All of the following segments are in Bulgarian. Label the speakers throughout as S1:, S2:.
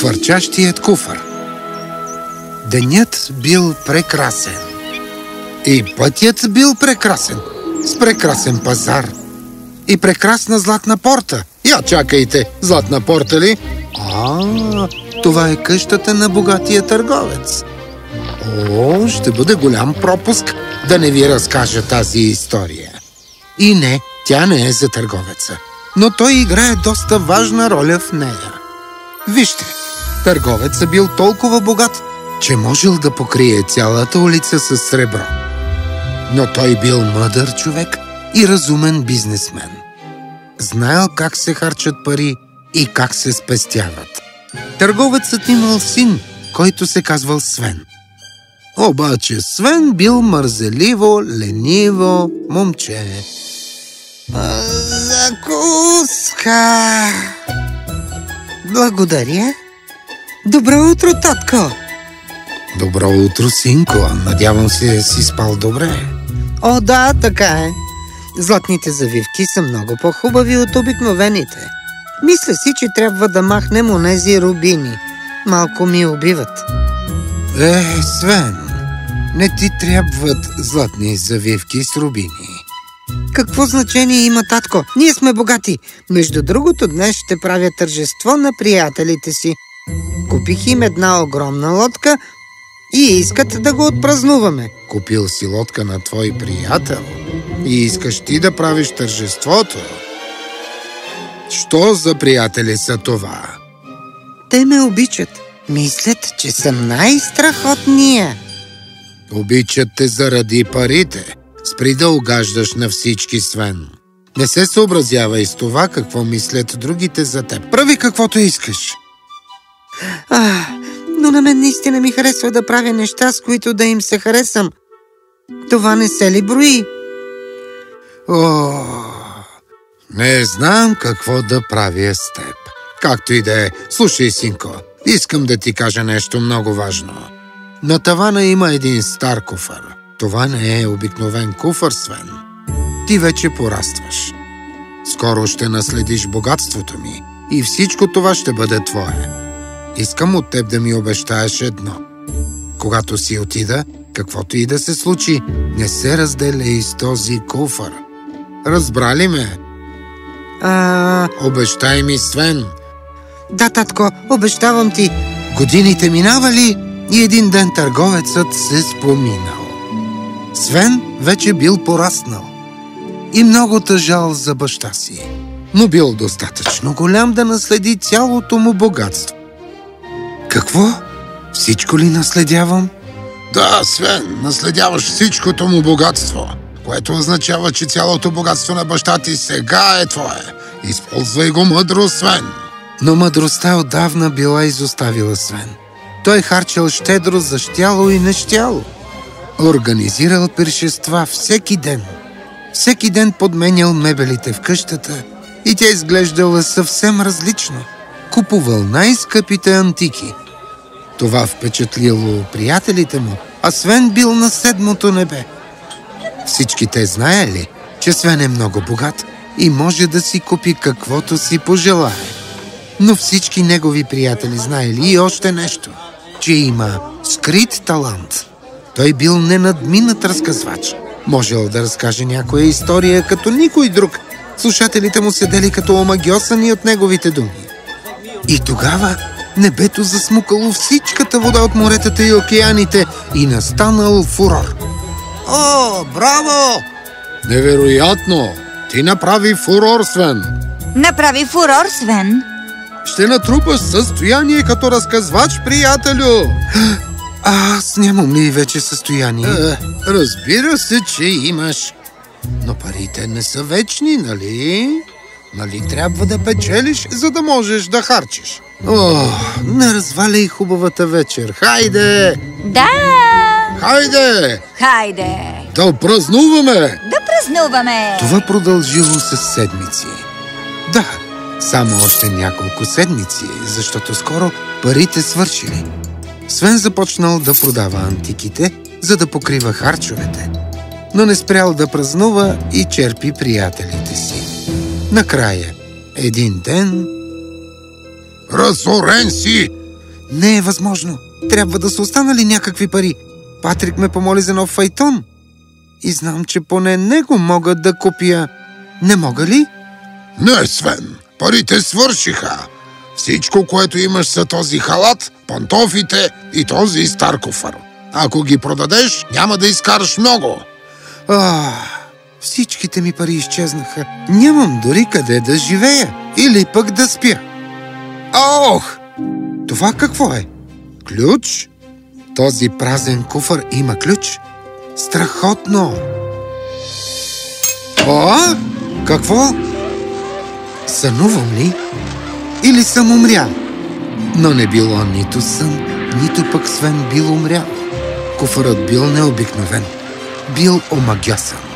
S1: Хвърчащият куфар Денят бил прекрасен. И пътят бил прекрасен. С прекрасен пазар. И прекрасна златна порта. Я чакайте, златна порта ли? А, това е къщата на богатия търговец. О, ще бъде голям пропуск да не ви разкажа тази история. И не, тя не е за търговеца, но той играе доста важна роля в нея. Вижте, търговецът бил толкова богат, че можел да покрие цялата улица с сребро. Но той бил мъдър човек и разумен бизнесмен. Знаел как се харчат пари и как се спестяват. Търговецът имал син, който се казвал Свен. Обаче Свен бил мързеливо, лениво момче.
S2: Закуска! Благодаря. Добро утро, татко!
S1: Добро утро, синко. Надявам се, си спал добре.
S2: О, да, така е. Златните завивки са много по-хубави от обикновените. Мисля си, че трябва да махнем онези рубини. Малко ми убиват.
S1: Е, Свен, не ти трябват златни завивки с рубини.
S2: Какво значение има, татко? Ние сме богати. Между другото, днес ще правя тържество на приятелите си. Купих им една огромна лодка и искат да го отпразнуваме.
S1: Купил си лодка на твой приятел и искаш ти да правиш тържеството. Що за приятели са това?
S2: Те ме обичат. Мислят, че съм най-страхотния.
S1: Обичат те заради парите. Спри да угаждаш на всички, Свен. Не се съобразявай с това, какво мислят другите за теб. Прави каквото искаш.
S2: А, но на мен наистина ми харесва да правя неща, с които да им се харесам. Това не се ли брои?
S1: О, не знам какво да правя с теб. Както и да е, слушай, синко, искам да ти кажа нещо много важно. На тавана има един стар куфар. Това не е обикновен куфар, Свен. Ти вече порастваш. Скоро ще наследиш богатството ми и всичко това ще бъде твое. Искам от теб да ми обещаеш едно. Когато си отида, каквото и да се случи, не се разделяй с този куфар. Разбрали ме?
S2: А,
S1: Обещай ми, Свен.
S2: да, татко, обещавам ти.
S1: Годините минавали и един ден търговецът се споминал. Свен вече бил пораснал и много тъжал за баща си, но бил достатъчно голям да наследи цялото му богатство. Какво? Всичко ли наследявам? Да, Свен, наследяваш всичкото му богатство, което означава, че цялото богатство на баща ти сега е твое. Използвай го мъдро, Свен. Но мъдростта отдавна била изоставила Свен. Той харчал щедро за щяло и нещяло. Организирал пиршества всеки ден. Всеки ден подменял мебелите в къщата и тя изглеждала съвсем различно. Купувал най-скъпите антики. Това впечатлило приятелите му, а Свен бил на седмото небе. Всички те знаели, че Свен е много богат и може да си купи каквото си пожелае. Но всички негови приятели знаели и още нещо, че има скрит талант. Той бил ненадминат разказвач. Можел да разкаже някоя история като никой друг. Слушателите му седели като омагиосани от неговите думи. И тогава небето засмукало всичката вода от моретата и океаните и настанал фурор.
S2: О, браво!
S1: Невероятно! Ти направи фурор, Свен!
S3: Направи фурор, Свен.
S1: Ще натрупаш състояние като разказвач, приятелю! А, аз нямам ли вече състояние? Е, разбира се, че имаш. Но парите не са вечни, нали? Нали трябва да печелиш, за да можеш да харчиш? О, не разваляй хубавата вечер. Хайде!
S3: Да!
S1: Хайде!
S3: Хайде!
S1: Да празнуваме!
S3: Да празнуваме!
S1: Това продължило с седмици. Да, само още няколко седмици, защото скоро парите свършили. Свен започнал да продава антиките, за да покрива харчовете, но не спрял да празнува и черпи приятелите си. Накрая, един ден... Разорен си! Не е възможно. Трябва да са останали някакви пари. Патрик ме помоли за нов файтон. И знам, че поне него мога да купя. Не мога ли?
S4: Не, Свен, парите свършиха. Всичко, което имаш са този халат, пантофите и този стар куфар. Ако ги продадеш, няма да изкараш много.
S1: А, всичките ми пари изчезнаха. Нямам дори къде да живея или пък да спя. Ох! Това какво е? Ключ? Този празен куфар има ключ? Страхотно! О, какво? Сънувам ли? Или съм умрял? Но не било нито сън, нито пък Свен бил умрял. Куфарът бил необикновен. Бил омагясан.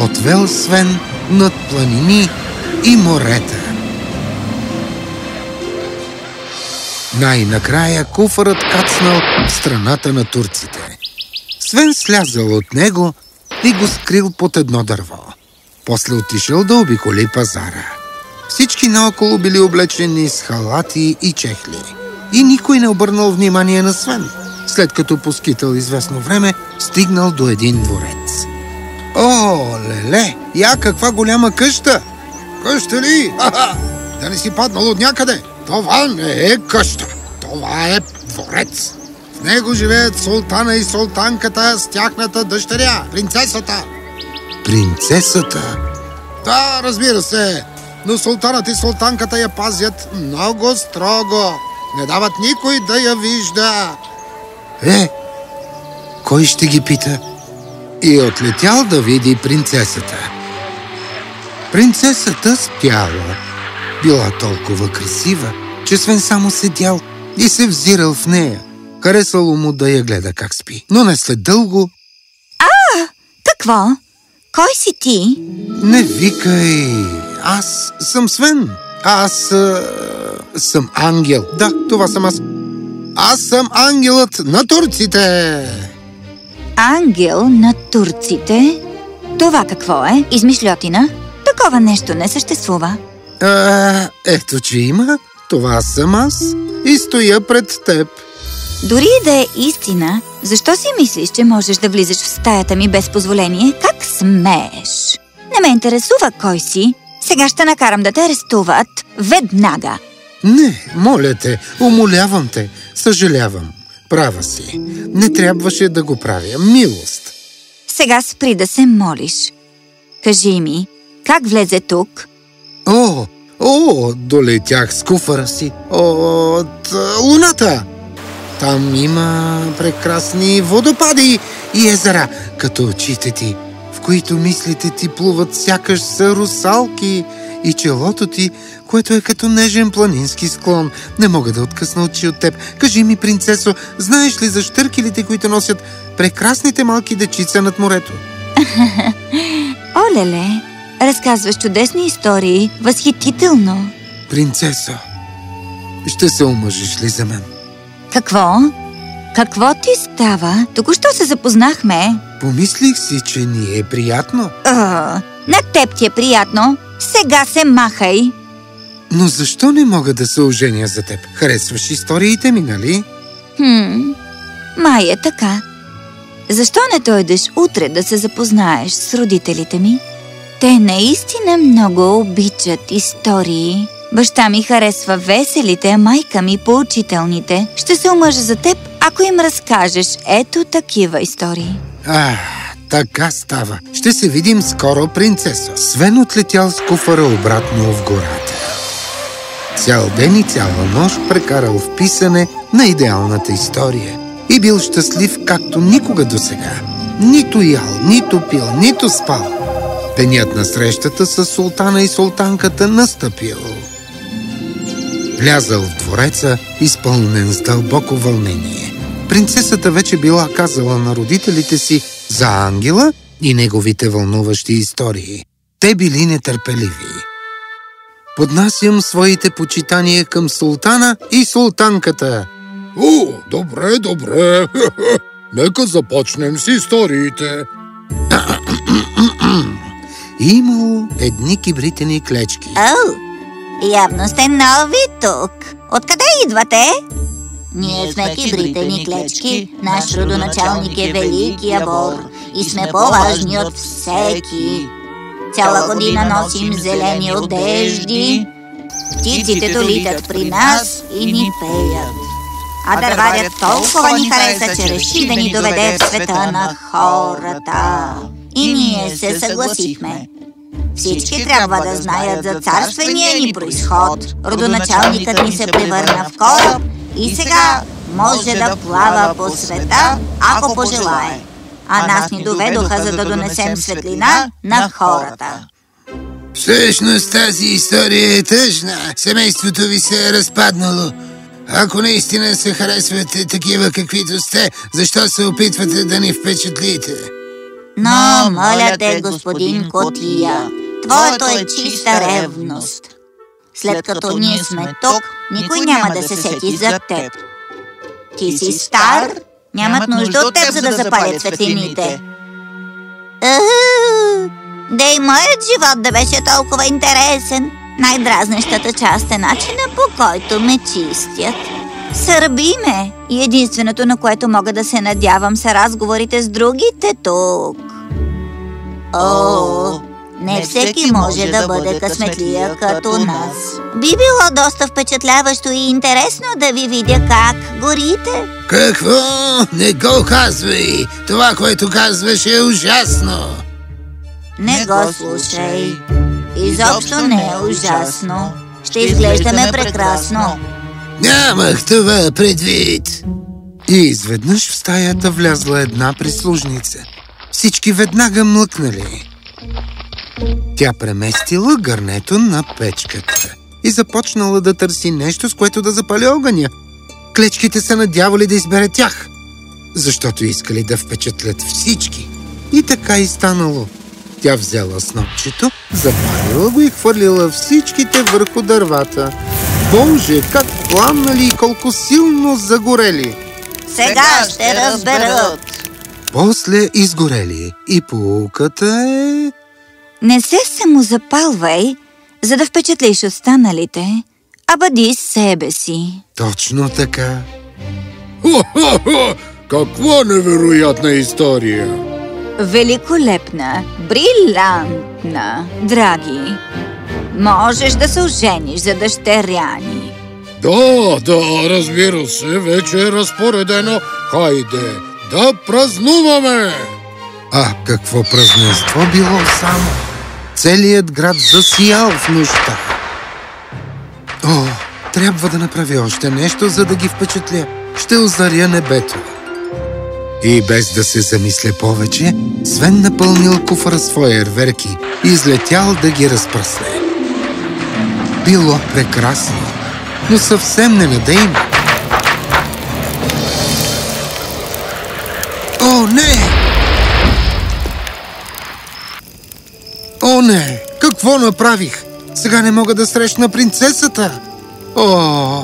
S1: Отвел Свен над планини и морета. Най-накрая куфарът кацнал в страната на турците. Свен слязал от него и го скрил под едно дърво. После отишъл да обиколи пазара. Всички наоколо били облечени с халати и чехли. И никой не обърнал внимание на Свен. След като поскитал известно време, стигнал до един дворец. О, леле, я каква голяма къща!
S4: Къща ли? Ха-ха! Да не си паднал от някъде? Това не е къща. Това е дворец. В него живеят султана и султанката с тяхната дъщеря, принцесата.
S1: Принцесата?
S4: Да, разбира се. Но султанът и султанката я пазят много строго. Не дават никой да я вижда.
S1: Е, кой ще ги пита? И отлетял да види принцесата. Принцесата спяла. Била толкова красива, че Свен само седял и се взирал в нея. Харесало му да я гледа как спи. Но не след дълго
S3: Какво? Кой си ти?
S1: Не викай! Аз съм Свен. Аз а, съм ангел. Да, това съм аз. Аз съм ангелът на турците.
S3: Ангел на турците? Това какво е? Измишлетина? Такова нещо не съществува.
S1: А, ето, че има. Това съм аз. И стоя пред теб.
S3: Дори да е истина, защо си мислиш, че можеш да влизаш в стаята ми без позволение? Как смееш? Не ме интересува кой си. Сега ще накарам да те арестуват веднага.
S1: Не, моля те, умолявам те. Съжалявам. Права си. Не трябваше да го правя. Милост.
S3: Сега спри да се молиш. Кажи ми, как влезе тук?
S1: О, о, долетях с куфара си от а, луната. Там има прекрасни водопади и езера, като очите ти, в които мислите ти плуват сякаш са русалки и челото ти, което е като нежен планински склон. Не мога да откъсна очи от теб. Кажи ми, принцесо, знаеш ли за щъркелите, които носят прекрасните малки дечица над морето?
S3: Олеле, разказваш чудесни истории. Възхитително.
S1: Принцесо, ще се омъжиш ли за мен?
S3: Какво? Какво ти става? Току-що се запознахме.
S1: Помислих си, че ни е приятно.
S3: А, на теб ти е приятно. Сега се махай.
S1: Но защо не мога да се оженя за теб? Харесваш историите ми, нали?
S3: Хм, май е така. Защо не дойдеш утре да се запознаеш с родителите ми? Те наистина много обичат истории. Баща ми харесва веселите, а майка ми поучителните. Ще се омъжа за теб, ако им разкажеш ето такива истории.
S1: А, така става. Ще се видим скоро, принцесо. Свен отлетял с куфара обратно в гората. Цял ден и цяла нощ прекарал в писане на идеалната история. И бил щастлив както никога до сега. Нито ял, нито пил, нито спал. Денят на срещата с султана и султанката настъпил. Влязал в двореца, изпълнен с дълбоко вълнение. Принцесата вече била казала на родителите си за ангела и неговите вълнуващи истории. Те били нетърпеливи. Поднасям своите почитания към султана и султанката.
S4: О, добре, добре. Нека започнем с историите.
S1: Имало едни кибритени клечки.
S3: О, явно сте нови тук. Откъде идвате? Ние сме кибрите ни клечки, наш родоначалник е великия бор и сме по-важни от всеки. Цяла година носим зелени одежди, птиците долитат при нас и ни пеят. А дърварят толкова ни хареса, че реши да ни доведе в света на хората. И ние се съгласихме. Всички трябва да знаят за царствения ни происход. Родоначалникът ни се превърна в кораб и сега може да плава по света, ако пожелае. А нас ни доведоха, за да донесем светлина на хората.
S4: Всъщност тази история е тъжна. Семейството ви се е разпаднало. Ако наистина се харесвате такива каквито сте, защо се опитвате да ни впечатлите?
S3: Но, моля те, господин Котия, твоето е чиста ревност. След като ние сме тук, никой няма да се сети за теб. Ти си стар, нямат нужда от теб, за да запалят светлините. Да и моят живот да беше толкова интересен. Най-дразнещата част е начина по който ме чистят. Сърби ме и единственото, на което мога да се надявам, са разговорите с другите тук. О, не всеки може да бъде късметлия като нас. Би било доста впечатляващо и интересно да ви видя как горите.
S4: Какво? Не го казвай! Това, което казваш е ужасно!
S3: Не го слушай. Изобщо не е ужасно. Ще изглеждаме прекрасно.
S4: Нямах това предвид!
S1: И изведнъж в стаята влязла една прислужница. Всички веднага млъкнали. Тя преместила гърнето на печката и започнала да търси нещо, с което да запали огъня. Клечките се надявали да избере тях, защото искали да впечатлят всички. И така и станало. Тя взела снопчето, запалила го и хвърлила всичките върху дървата. Боже, как пламнали и колко силно загорели!
S3: Сега ще разберат.
S1: После изгорели и полуката е...
S3: Не се самозапалвай, за да впечатлиш останалите, а бъди себе си.
S1: Точно така.
S4: Хо-хо-хо! Каква невероятна история!
S3: Великолепна, брилянтна, драги. Можеш да се ожениш за дъщеря ни.
S4: Да, да, разбира се, вече е разпоредено. Хайде, да празнуваме!
S1: А какво празненство било само? Целият град засиял в нощта. О, трябва да направя още нещо, за да ги впечатля. Ще озаря небето. И без да се замисля повече, Свен напълнил куфара с фойерверки и излетял да ги разпръсне. Било прекрасно, но съвсем ненадейно. Не! Какво направих? Сега не мога да срещна принцесата! О,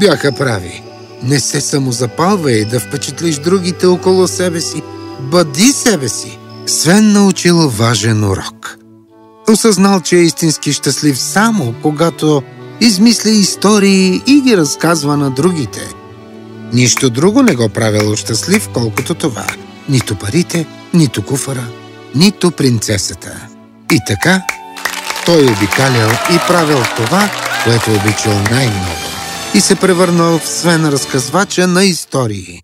S1: бяха прави. Не се самозапалвай да впечатлиш другите около себе си. Бъди себе си. Свен научил важен урок. Осъзнал, че е истински щастлив само, когато измисля истории и ги разказва на другите. Нищо друго не го правило щастлив, колкото това. Нито парите, нито куфара, нито принцесата. И така, той обикалял и правил това, което обичал най-много. И се превърнал в Свен разказвача на истории.